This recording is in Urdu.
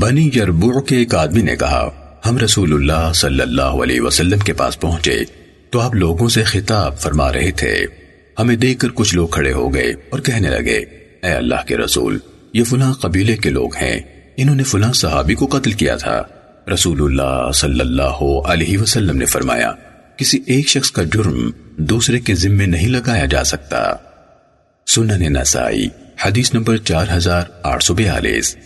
بنی یربوع کے ایک آدمی نے کہا، ہم رسول اللہ صلی اللہ علیہ وسلم کے پاس پہنچے تو آپ لوگوں سے خطاب فرما رہے تھے۔ ہمیں دیکھ کر کچھ لوگ کھڑے ہو گئے اور کہنے لگے، اے اللہ کے رسول، یہ فلاں قبیلے کے لوگ ہیں، انہوں نے فلاں صحابی کو قتل کیا تھا۔ رسول اللہ صلی اللہ علیہ وسلم نے فرمایا، کسی ایک شخص کا جرم دوسرے کے ذمے نہیں لگایا جا سکتا۔ سنن نسائی، حدیث نمبر چار ہزار آٹھ سو بیالیس۔